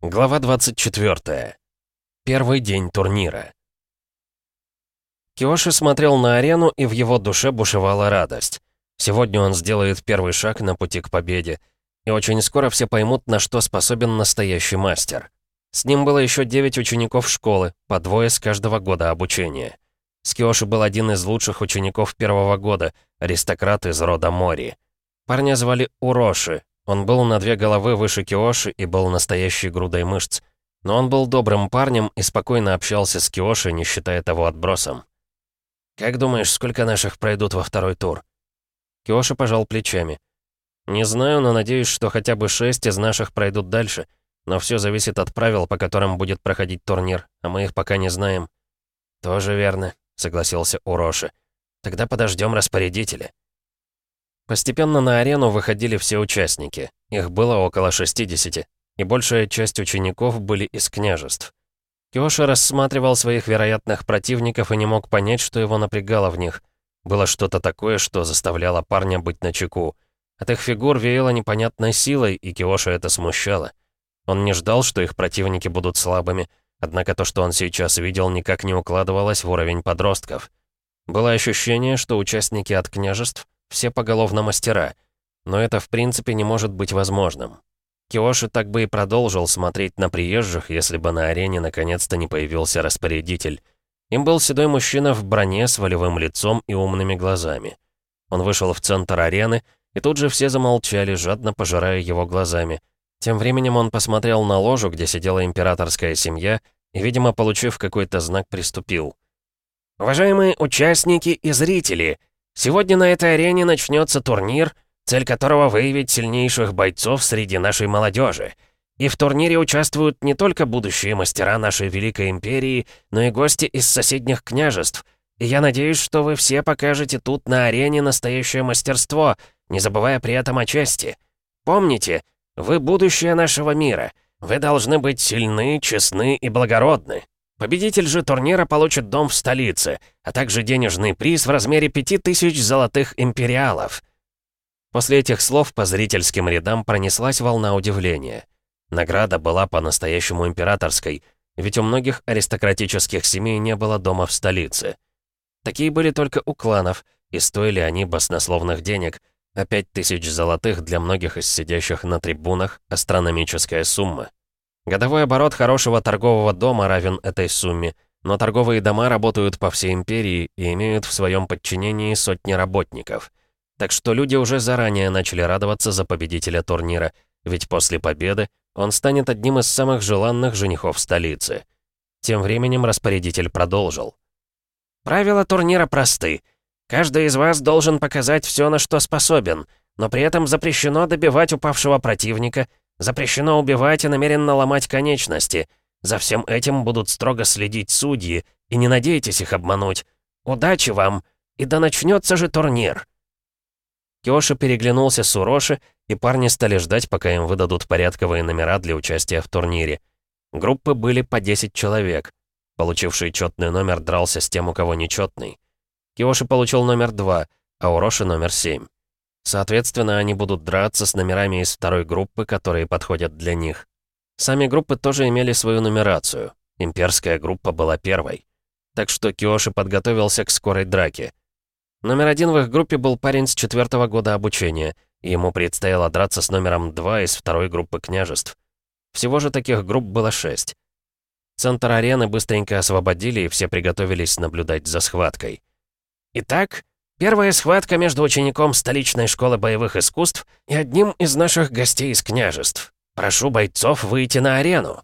Глава 24. Первый день турнира. Киоши смотрел на арену, и в его душе бушевала радость. Сегодня он сделает первый шаг на пути к победе. И очень скоро все поймут, на что способен настоящий мастер. С ним было еще девять учеников школы, по двое с каждого года обучения. Скиоши был один из лучших учеников первого года, аристократ из рода Мори. Парня звали Уроши, он был на две головы выше Киоши и был настоящей грудой мышц. Но он был добрым парнем и спокойно общался с Киоши, не считая того отбросом. «Как думаешь, сколько наших пройдут во второй тур?» Киоши пожал плечами. «Не знаю, но надеюсь, что хотя бы шесть из наших пройдут дальше. Но все зависит от правил, по которым будет проходить турнир, а мы их пока не знаем». «Тоже верно», — согласился Уроши. «Тогда подождем распорядителя». Постепенно на арену выходили все участники. Их было около 60, и большая часть учеников были из княжеств. Киоши рассматривал своих вероятных противников и не мог понять, что его напрягало в них. Было что-то такое, что заставляло парня быть начеку. От их фигур веяло непонятной силой, и Киоши это смущало. Он не ждал, что их противники будут слабыми, однако то, что он сейчас видел, никак не укладывалось в уровень подростков. Было ощущение, что участники от княжеств все поголовно мастера. Но это в принципе не может быть возможным. Киоши так бы и продолжил смотреть на приезжих, если бы на арене наконец-то не появился распорядитель. Им был седой мужчина в броне с волевым лицом и умными глазами. Он вышел в центр арены, и тут же все замолчали, жадно пожирая его глазами. Тем временем он посмотрел на ложу, где сидела императорская семья, и, видимо, получив какой-то знак, приступил. «Уважаемые участники и зрители, Сегодня на этой арене начнется турнир, цель которого выявить сильнейших бойцов среди нашей молодежи. И в турнире участвуют не только будущие мастера нашей Великой Империи, но и гости из соседних княжеств. И я надеюсь, что вы все покажете тут на арене настоящее мастерство, не забывая при этом о чести. Помните, вы будущее нашего мира. Вы должны быть сильны, честны и благородны. Победитель же турнира получит дом в столице, а также денежный приз в размере 5000 золотых империалов. После этих слов по зрительским рядам пронеслась волна удивления. Награда была по-настоящему императорской, ведь у многих аристократических семей не было дома в столице. Такие были только у кланов, и стоили они баснословных денег, а 5000 золотых для многих из сидящих на трибунах – астрономическая сумма. Годовой оборот хорошего торгового дома равен этой сумме, но торговые дома работают по всей империи и имеют в своем подчинении сотни работников. Так что люди уже заранее начали радоваться за победителя турнира, ведь после победы он станет одним из самых желанных женихов столицы. Тем временем распорядитель продолжил. «Правила турнира просты. Каждый из вас должен показать все, на что способен, но при этом запрещено добивать упавшего противника, Запрещено убивать и намеренно ломать конечности. За всем этим будут строго следить судьи, и не надейтесь их обмануть. Удачи вам, и да начнется же турнир!» Киоши переглянулся с Уроши, и парни стали ждать, пока им выдадут порядковые номера для участия в турнире. Группы были по 10 человек. Получивший четный номер дрался с тем, у кого нечетный. Киоши получил номер 2, а Уроши номер 7. Соответственно, они будут драться с номерами из второй группы, которые подходят для них. Сами группы тоже имели свою нумерацию. Имперская группа была первой. Так что Киоши подготовился к скорой драке. Номер один в их группе был парень с четвертого года обучения, и ему предстояло драться с номером два из второй группы княжеств. Всего же таких групп было шесть. Центр арены быстренько освободили, и все приготовились наблюдать за схваткой. «Итак, Первая схватка между учеником столичной школы боевых искусств и одним из наших гостей из княжеств. Прошу бойцов выйти на арену».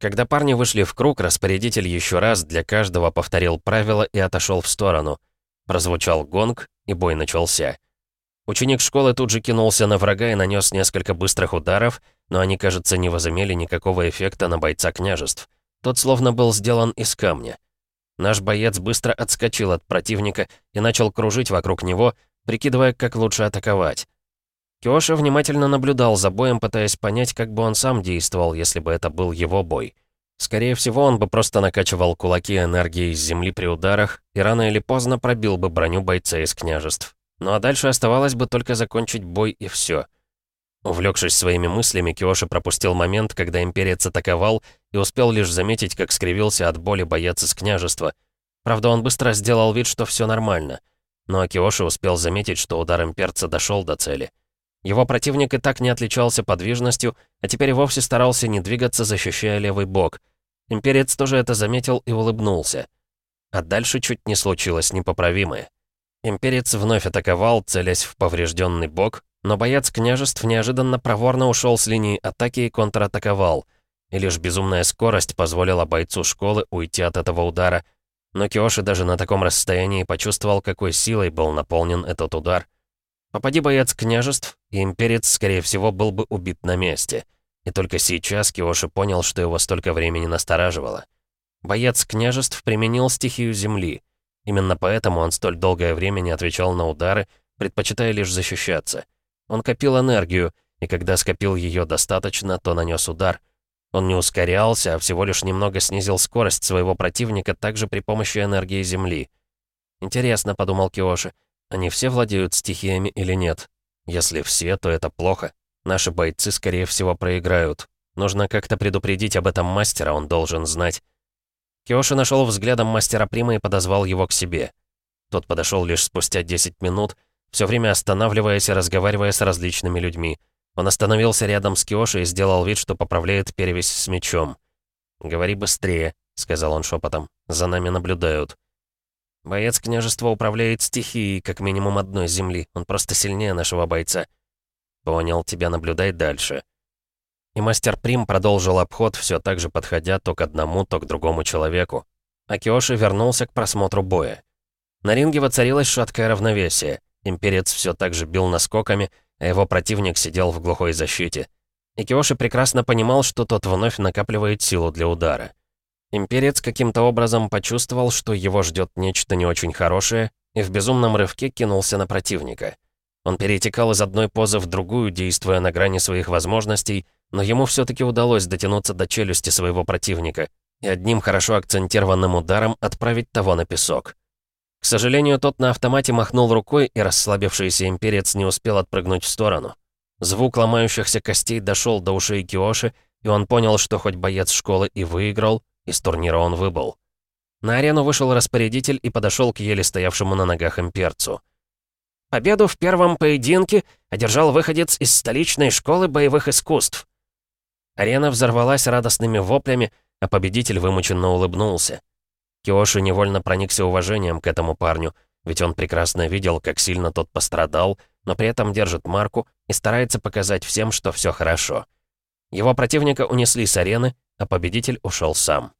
Когда парни вышли в круг, распорядитель еще раз для каждого повторил правила и отошел в сторону. Прозвучал гонг, и бой начался. Ученик школы тут же кинулся на врага и нанес несколько быстрых ударов, но они, кажется, не возымели никакого эффекта на бойца княжеств. Тот словно был сделан из камня. Наш боец быстро отскочил от противника и начал кружить вокруг него, прикидывая, как лучше атаковать. Киоша внимательно наблюдал за боем, пытаясь понять, как бы он сам действовал, если бы это был его бой. Скорее всего, он бы просто накачивал кулаки энергией из земли при ударах и рано или поздно пробил бы броню бойца из княжеств. Ну а дальше оставалось бы только закончить бой и все. Увлекшись своими мыслями, Киоши пропустил момент, когда имперец атаковал, и успел лишь заметить, как скривился от боли боец из княжества. Правда, он быстро сделал вид, что все нормально. Но Киоши успел заметить, что удар имперца дошел до цели. Его противник и так не отличался подвижностью, а теперь вовсе старался не двигаться, защищая левый бок. Имперец тоже это заметил и улыбнулся. А дальше чуть не случилось непоправимое. Имперец вновь атаковал, целясь в поврежденный бок, но боец княжеств неожиданно проворно ушел с линии атаки и контратаковал. И лишь безумная скорость позволила бойцу школы уйти от этого удара. Но Киоши даже на таком расстоянии почувствовал, какой силой был наполнен этот удар. Попади боец княжеств, и имперец, скорее всего, был бы убит на месте. И только сейчас Киоши понял, что его столько времени настораживало. Боец княжеств применил стихию земли. Именно поэтому он столь долгое время не отвечал на удары, предпочитая лишь защищаться. Он копил энергию, и когда скопил ее достаточно, то нанес удар. Он не ускорялся, а всего лишь немного снизил скорость своего противника также при помощи энергии Земли. «Интересно», — подумал Киоши, — «они все владеют стихиями или нет? Если все, то это плохо. Наши бойцы, скорее всего, проиграют. Нужно как-то предупредить об этом мастера, он должен знать». Киоши нашел взглядом мастера Прима и подозвал его к себе. Тот подошел лишь спустя 10 минут, все время останавливаясь и разговаривая с различными людьми. Он остановился рядом с Киоши и сделал вид, что поправляет перевязь с мечом. «Говори быстрее», — сказал он шепотом. «За нами наблюдают». «Боец княжества управляет стихией, как минимум одной земли. Он просто сильнее нашего бойца». «Понял, тебя наблюдай дальше». И мастер Прим продолжил обход, все так же подходя то к одному, то к другому человеку. А Киоши вернулся к просмотру боя. На ринге воцарилось шаткое равновесие. Имперец все так же бил наскоками, а его противник сидел в глухой защите. И Киоши прекрасно понимал, что тот вновь накапливает силу для удара. Имперец каким-то образом почувствовал, что его ждет нечто не очень хорошее, и в безумном рывке кинулся на противника. Он перетекал из одной позы в другую, действуя на грани своих возможностей, но ему все-таки удалось дотянуться до челюсти своего противника и одним хорошо акцентированным ударом отправить того на песок. К сожалению, тот на автомате махнул рукой, и расслабившийся имперец не успел отпрыгнуть в сторону. Звук ломающихся костей дошел до ушей Киоши, и он понял, что хоть боец школы и выиграл, из турнира он выбыл. На арену вышел распорядитель и подошел к еле стоявшему на ногах имперцу. Победу в первом поединке одержал выходец из столичной школы боевых искусств. Арена взорвалась радостными воплями, а победитель вымученно улыбнулся. Киоши невольно проникся уважением к этому парню, ведь он прекрасно видел, как сильно тот пострадал, но при этом держит марку и старается показать всем, что все хорошо. Его противника унесли с арены, а победитель ушел сам.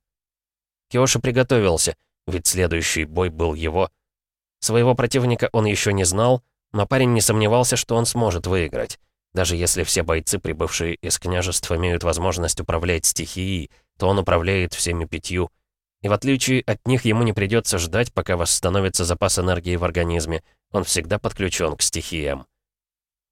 Киоши приготовился, ведь следующий бой был его. Своего противника он еще не знал, но парень не сомневался, что он сможет выиграть. Даже если все бойцы, прибывшие из княжества, имеют возможность управлять стихией, то он управляет всеми пятью — и в отличие от них ему не придется ждать, пока восстановится запас энергии в организме. Он всегда подключен к стихиям.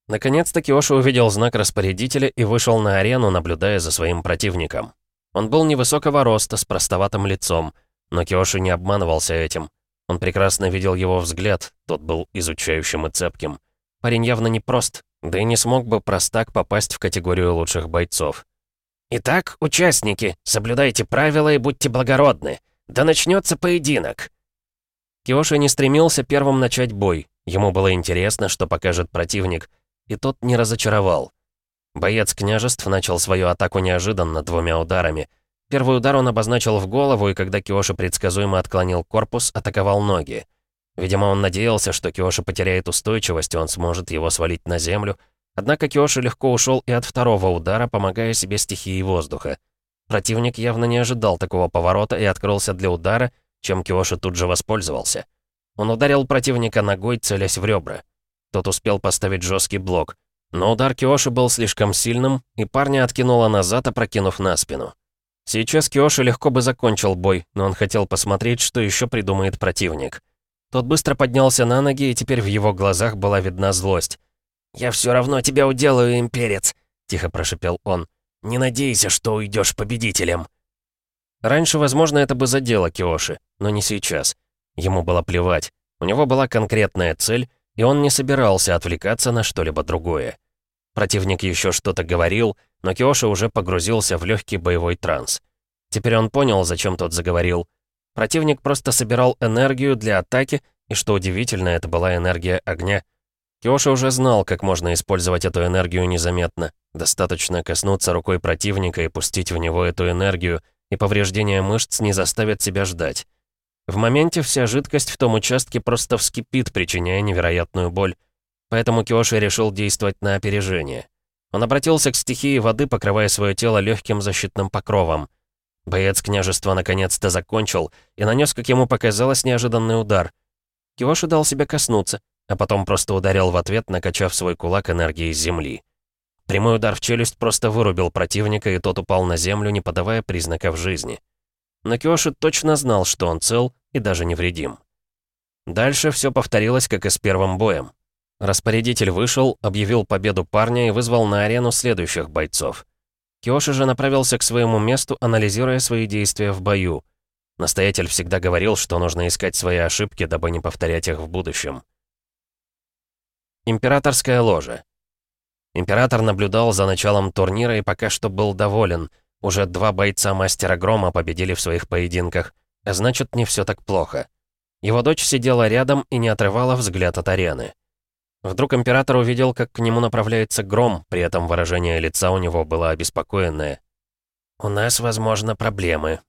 Наконец-то Киоши увидел знак распорядителя и вышел на арену, наблюдая за своим противником. Он был невысокого роста, с простоватым лицом, но Киоши не обманывался этим. Он прекрасно видел его взгляд, тот был изучающим и цепким. Парень явно не прост, да и не смог бы простак попасть в категорию лучших бойцов. «Итак, участники, соблюдайте правила и будьте благородны. Да начнется поединок!» Киоши не стремился первым начать бой. Ему было интересно, что покажет противник. И тот не разочаровал. Боец княжеств начал свою атаку неожиданно, двумя ударами. Первый удар он обозначил в голову, и когда Киоши предсказуемо отклонил корпус, атаковал ноги. Видимо, он надеялся, что Киоши потеряет устойчивость, и он сможет его свалить на землю, Однако Киоши легко ушел и от второго удара, помогая себе стихией воздуха. Противник явно не ожидал такого поворота и открылся для удара, чем Киоши тут же воспользовался. Он ударил противника ногой, целясь в ребра. Тот успел поставить жесткий блок. Но удар Киоши был слишком сильным, и парня откинуло назад, опрокинув на спину. Сейчас Киоши легко бы закончил бой, но он хотел посмотреть, что еще придумает противник. Тот быстро поднялся на ноги, и теперь в его глазах была видна злость. «Я все равно тебя уделаю, имперец», — тихо прошипел он. «Не надейся, что уйдешь победителем». Раньше, возможно, это бы задело Киоши, но не сейчас. Ему было плевать. У него была конкретная цель, и он не собирался отвлекаться на что-либо другое. Противник еще что-то говорил, но Киоши уже погрузился в легкий боевой транс. Теперь он понял, зачем тот заговорил. Противник просто собирал энергию для атаки, и что удивительно, это была энергия огня. Киоши уже знал, как можно использовать эту энергию незаметно. Достаточно коснуться рукой противника и пустить в него эту энергию, и повреждение мышц не заставит себя ждать. В моменте вся жидкость в том участке просто вскипит, причиняя невероятную боль. Поэтому Киоши решил действовать на опережение. Он обратился к стихии воды, покрывая свое тело легким защитным покровом. Боец княжества наконец-то закончил и нанес, как ему показалось, неожиданный удар. Киоши дал себе коснуться, а потом просто ударил в ответ, накачав свой кулак энергией земли. Прямой удар в челюсть просто вырубил противника, и тот упал на землю, не подавая признаков жизни. Но Киоши точно знал, что он цел и даже невредим. Дальше все повторилось, как и с первым боем. Распорядитель вышел, объявил победу парня и вызвал на арену следующих бойцов. Киоши же направился к своему месту, анализируя свои действия в бою. Настоятель всегда говорил, что нужно искать свои ошибки, дабы не повторять их в будущем. Императорская ложа. Император наблюдал за началом турнира и пока что был доволен. Уже два бойца Мастера Грома победили в своих поединках, а значит, не все так плохо. Его дочь сидела рядом и не отрывала взгляд от арены. Вдруг император увидел, как к нему направляется гром, при этом выражение лица у него было обеспокоенное. «У нас, возможно, проблемы».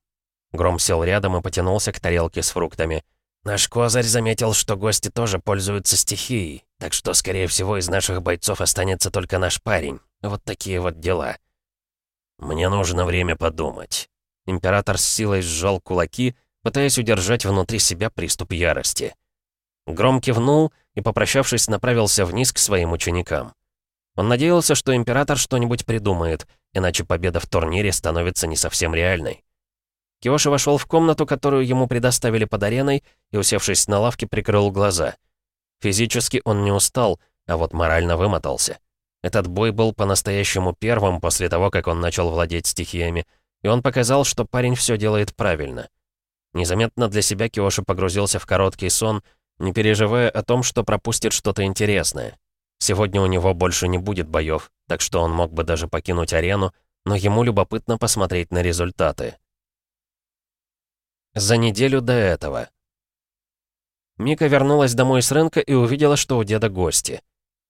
Гром сел рядом и потянулся к тарелке с фруктами. «Наш козырь заметил, что гости тоже пользуются стихией, так что, скорее всего, из наших бойцов останется только наш парень. Вот такие вот дела». «Мне нужно время подумать». Император с силой сжал кулаки, пытаясь удержать внутри себя приступ ярости. Гром кивнул и, попрощавшись, направился вниз к своим ученикам. Он надеялся, что император что-нибудь придумает, иначе победа в турнире становится не совсем реальной. Киоши вошел в комнату, которую ему предоставили под ареной, и, усевшись на лавке, прикрыл глаза. Физически он не устал, а вот морально вымотался. Этот бой был по-настоящему первым после того, как он начал владеть стихиями, и он показал, что парень все делает правильно. Незаметно для себя Киоши погрузился в короткий сон, не переживая о том, что пропустит что-то интересное. Сегодня у него больше не будет боев, так что он мог бы даже покинуть арену, но ему любопытно посмотреть на результаты. За неделю до этого. Мика вернулась домой с рынка и увидела, что у деда гости.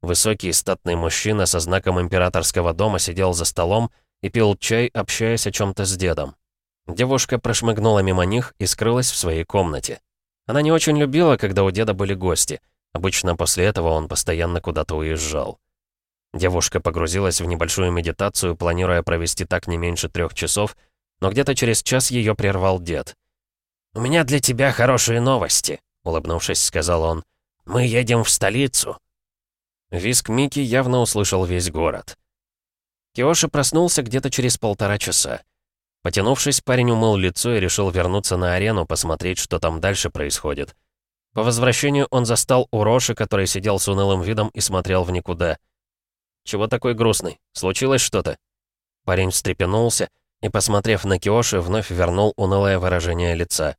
Высокий статный мужчина со знаком императорского дома сидел за столом и пил чай, общаясь о чем-то с дедом. Девушка прошмыгнула мимо них и скрылась в своей комнате. Она не очень любила, когда у деда были гости. Обычно после этого он постоянно куда-то уезжал. Девушка погрузилась в небольшую медитацию, планируя провести так не меньше трех часов, но где-то через час ее прервал дед. «У меня для тебя хорошие новости», — улыбнувшись, сказал он. «Мы едем в столицу». Виск Мики явно услышал весь город. Киоши проснулся где-то через полтора часа. Потянувшись, парень умыл лицо и решил вернуться на арену, посмотреть, что там дальше происходит. По возвращению он застал Уроши, который сидел с унылым видом и смотрел в никуда. «Чего такой грустный? Случилось что-то?» Парень встрепенулся и, посмотрев на Киоши, вновь вернул унылое выражение лица.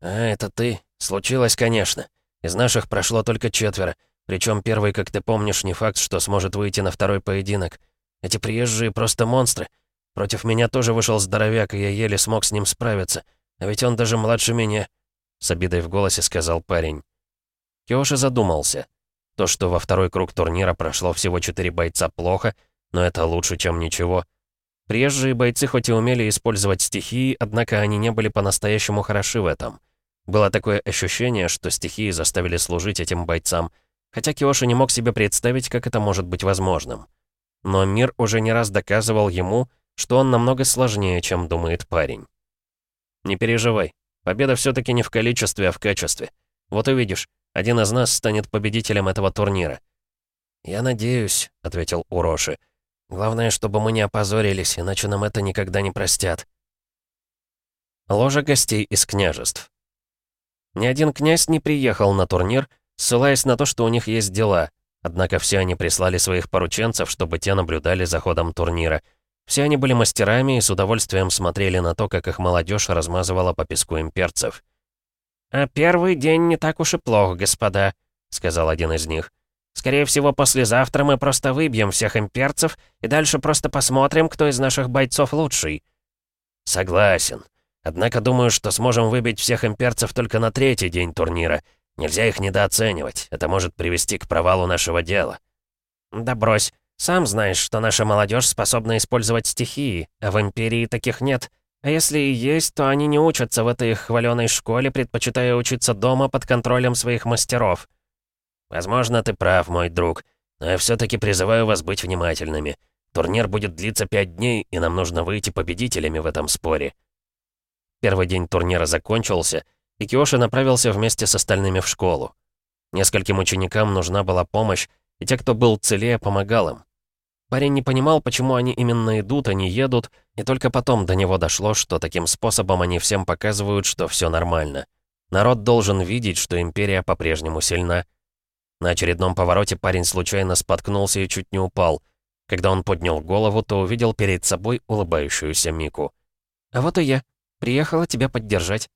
«А, это ты? Случилось, конечно. Из наших прошло только четверо. Причем первый, как ты помнишь, не факт, что сможет выйти на второй поединок. Эти приезжие просто монстры. Против меня тоже вышел здоровяк, и я еле смог с ним справиться. А ведь он даже младше меня», — с обидой в голосе сказал парень. Киоши задумался. То, что во второй круг турнира прошло всего четыре бойца, плохо, но это лучше, чем ничего. Приезжие бойцы хоть и умели использовать стихии, однако они не были по-настоящему хороши в этом. Было такое ощущение, что стихии заставили служить этим бойцам, хотя Киоши не мог себе представить, как это может быть возможным. Но мир уже не раз доказывал ему, что он намного сложнее, чем думает парень. «Не переживай. Победа все-таки не в количестве, а в качестве. Вот увидишь, один из нас станет победителем этого турнира». «Я надеюсь», — ответил Уроши. «Главное, чтобы мы не опозорились, иначе нам это никогда не простят». Ложа гостей из княжеств. Ни один князь не приехал на турнир, ссылаясь на то, что у них есть дела, однако все они прислали своих порученцев, чтобы те наблюдали за ходом турнира — все они были мастерами и с удовольствием смотрели на то, как их молодежь размазывала по песку имперцев. «А первый день не так уж и плох, господа», — сказал один из них. Скорее всего, послезавтра мы просто выбьем всех имперцев и дальше просто посмотрим, кто из наших бойцов лучший». «Согласен. Однако думаю, что сможем выбить всех имперцев только на третий день турнира. Нельзя их недооценивать. Это может привести к провалу нашего дела». «Да брось. Сам знаешь, что наша молодежь способна использовать стихии, а в Империи таких нет. А если и есть, то они не учатся в этой хваленой школе, предпочитая учиться дома под контролем своих мастеров». «Возможно, ты прав, мой друг, но я все-таки призываю вас быть внимательными. Турнир будет длиться пять дней, и нам нужно выйти победителями в этом споре». Первый день турнира закончился, и Киоши направился вместе с остальными в школу. Нескольким ученикам нужна была помощь, и те, кто был целее, помогал им. Парень не понимал, почему они именно идут, а не едут, и только потом до него дошло, что таким способом они всем показывают, что все нормально. Народ должен видеть, что Империя по-прежнему сильна. На очередном повороте парень случайно споткнулся и чуть не упал. Когда он поднял голову, то увидел перед собой улыбающуюся Мику. «А вот и я. Приехала тебя поддержать»,